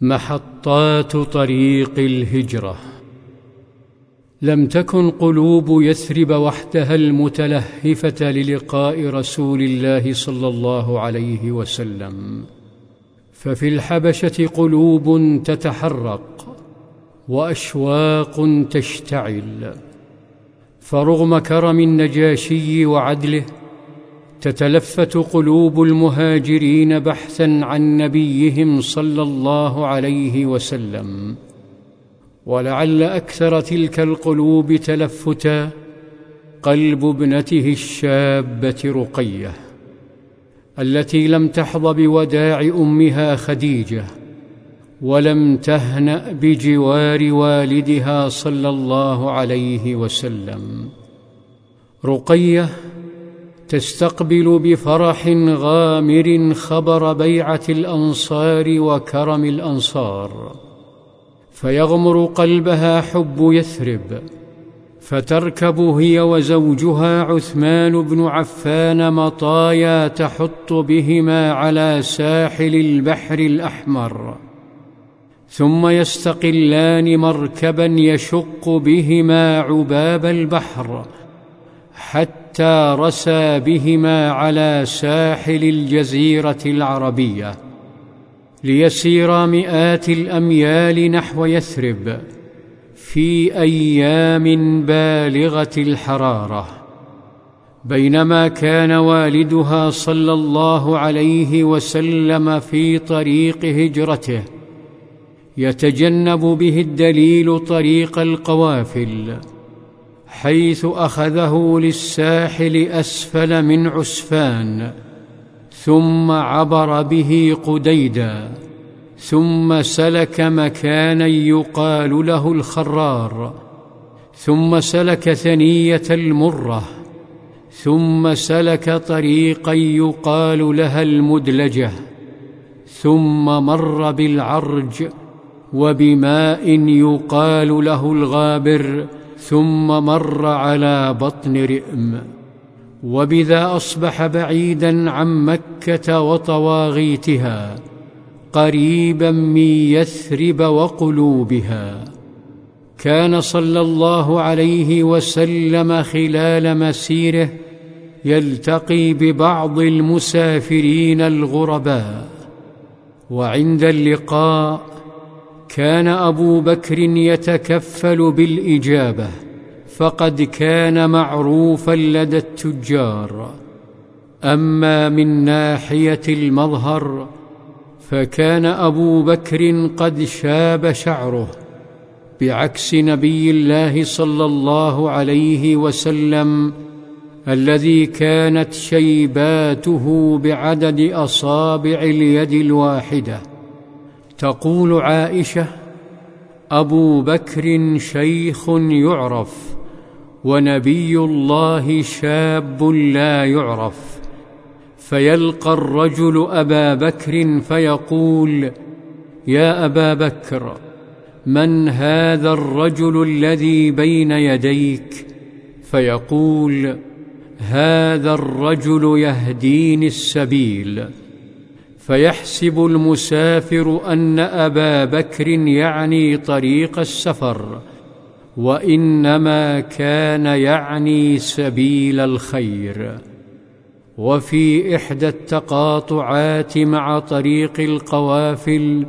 محطات طريق الهجرة. لم تكن قلوب يثرب وحدها المتلهفة للقاء رسول الله صلى الله عليه وسلم. ففي الحبشة قلوب تتحرق وأشواق تشتعل. فرغم كرم النجاشي وعدله تتلفت قلوب المهاجرين بحثا عن نبيهم صلى الله عليه وسلم. ولعل أكثر تلك القلوب تلفتا قلب ابنته الشابة رقية التي لم تحظ بوداع أمها خديجة ولم تهنأ بجوار والدها صلى الله عليه وسلم. رقية تستقبل بفرح غامر خبر بيعة الأنصار وكرم الأنصار. فيغمر قلبها حب يثرب فتركب هي وزوجها عثمان بن عفان مطايا تحط بهما على ساحل البحر الأحمر. ثم يستقلان مركبا يشق بهما عباب البحر حتى رسى بهما على ساحل الجزيرة العربية ليسيرا مئات الأميال نحو يثرب في أيام بالغة الحرارة. بينما كان والدها صلى الله عليه وسلم في طريق هجرته يتجنب به الدليل طريق القوافل. حيث أخذه للساحل أسفل من عسفان ثم عبر به قديدا ثم سلك مكانا يقال له الخرار ثم سلك ثنية المرة ثم سلك طريقا يقال لها المدلجة ثم مر بالعرج وبماء يقال له الغابر ثم مر على بطن رئم. وبذا أصبح بعيدا عن مكة وطواغيتها قريبا من يثرب وقلوبها. كان صلى الله عليه وسلم خلال مسيره يلتقي ببعض المسافرين الغرباء. وعند اللقاء كان أبو بكر يتكفل بالإجابة فقد كان معروفا لدى التجار. أما من ناحية المظهر فكان أبو بكر قد شاب شعره بعكس نبي الله صلى الله عليه وسلم الذي كانت شيباته بعدد أصابع اليد الواحدة. تقول عائشة أبو بكر شيخ يعرف ونبي الله شاب لا يعرف. فيلقى الرجل أبا بكر فيقول يا أبا بكر من هذا الرجل الذي بين يديك؟ فيقول هذا الرجل يهديني السبيل. فيحسب المسافر أن أبا بكر يعني طريق السفر وإنما كان يعني سبيل الخير. وفي إحدى التقاطعات مع طريق القوافل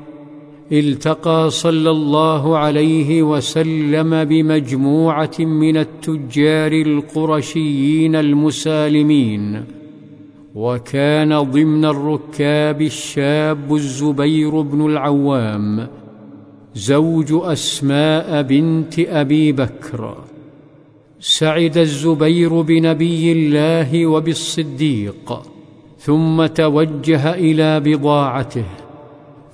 التقى صلى الله عليه وسلم بمجموعة من التجار القرشيين المسالمين. وكان ضمن الركاب الشاب الزبير بن العوام زوج أسماء بنت أبي بكر. سعد الزبير بنبي الله وبالصديق ثم توجه إلى بضاعته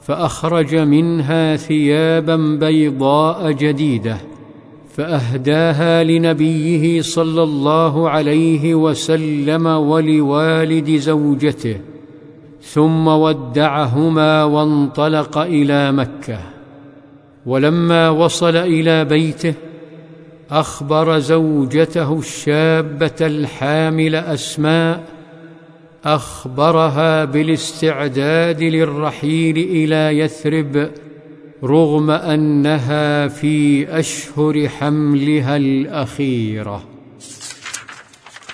فأخرج منها ثيابا بيضاء جديدة. فأهداها لنبيه صلى الله عليه وسلم ولوالد زوجته ثم ودعهما وانطلق إلى مكة. ولما وصل إلى بيته أخبر زوجته الشابة الحامل أسماء أخبرها بالاستعداد للرحيل إلى يثرب رغم أنها في أشهر حملها الأخيرة.